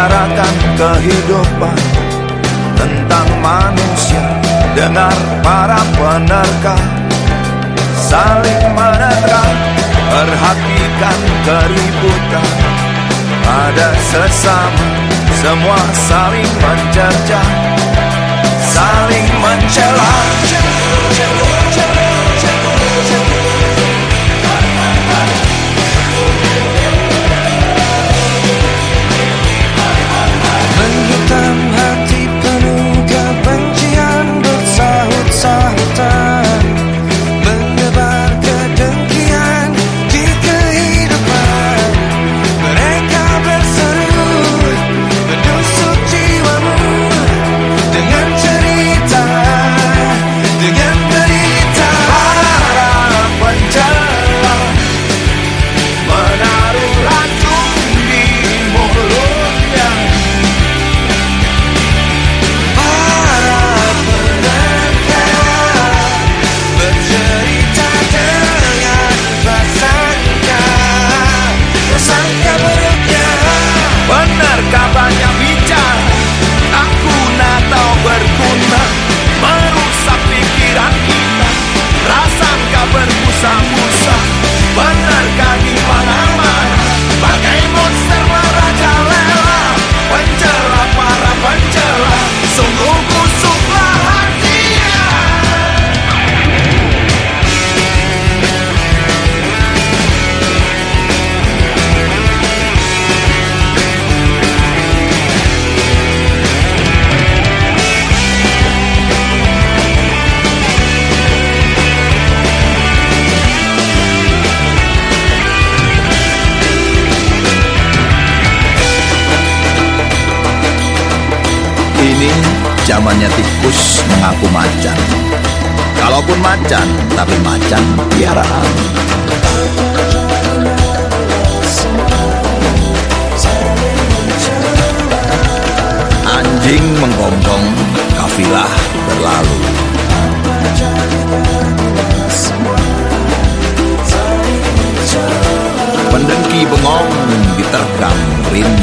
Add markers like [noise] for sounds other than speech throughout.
Bicarakan kehidupan tentang manusia. Dengar para penerka saling menerka Perhatikan keributan. Ada sesama Semua saling mencerca Saling mencela Ini zamannya tikus mengaku macan. Kalaupun macan, tapi macan piaraan. Anjing menggonggong, kafilah berlalu. Pendengki bengong diterkam rindu.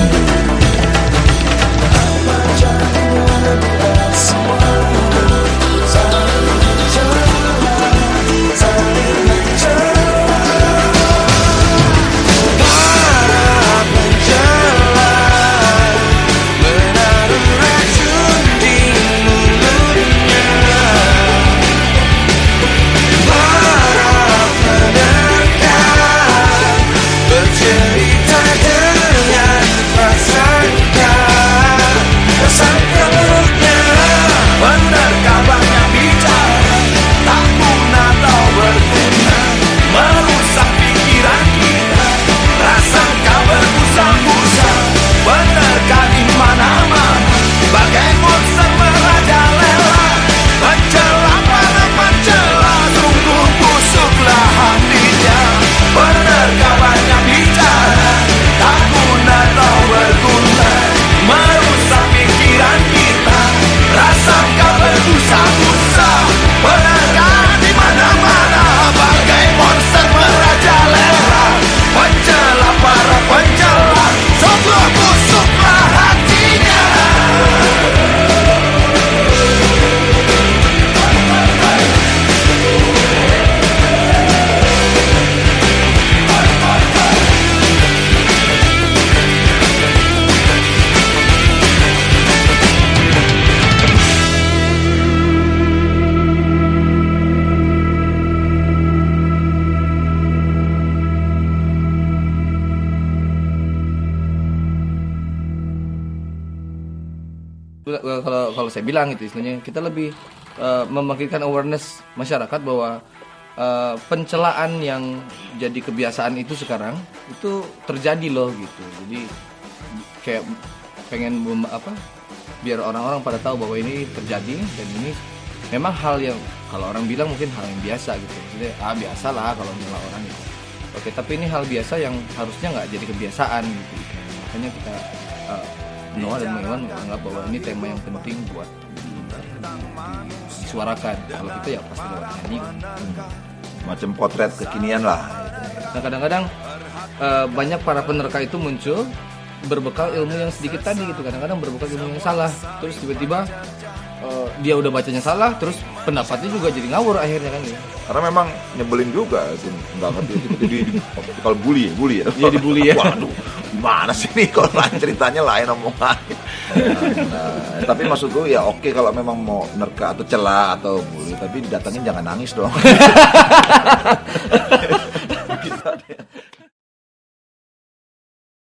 Kalau- kalau saya bilang itu istilahnya. Kita lebih eh, membangkitkan awareness masyarakat bahwa eh, pencelaan yang jadi kebiasaan itu sekarang itu terjadi loh gitu. Jadi kayak pengen apa biar orang-orang pada tahu bahwa ini terjadi dan ini memang hal yang kalau orang bilang mungkin hal yang biasa gitu. Maksudnya ah biasa lah kalau nyela orang gitu oke tapi ini hal biasa yang harusnya nggak jadi kebiasaan gitu. Makanya kita uh, Noah dan Iwan menganggap bahwa ini tema yang penting buat disuarakan kalau kita ya pasti lewat nyanyi kan. Macam potret kekinian lah. Nah kadang-kadang eh, banyak para penerka itu muncul berbekal ilmu yang sedikit tadi gitu. Kadang-kadang berbekal ilmu yang salah. Terus tiba-tiba eh, dia udah bacanya salah, terus pendapatnya juga jadi ngawur akhirnya kan ya. Karena memang nyebelin juga, itu nggak ngerti jadi kalau bully, bully ya. Iya, dibully ya. Waduh, gimana sih nih kalau lain ceritanya lain omongannya. Nah, tapi maksud gue ya oke kalau memang mau nerka atau celah atau bully, tapi datangin jangan nangis dong. [laughs]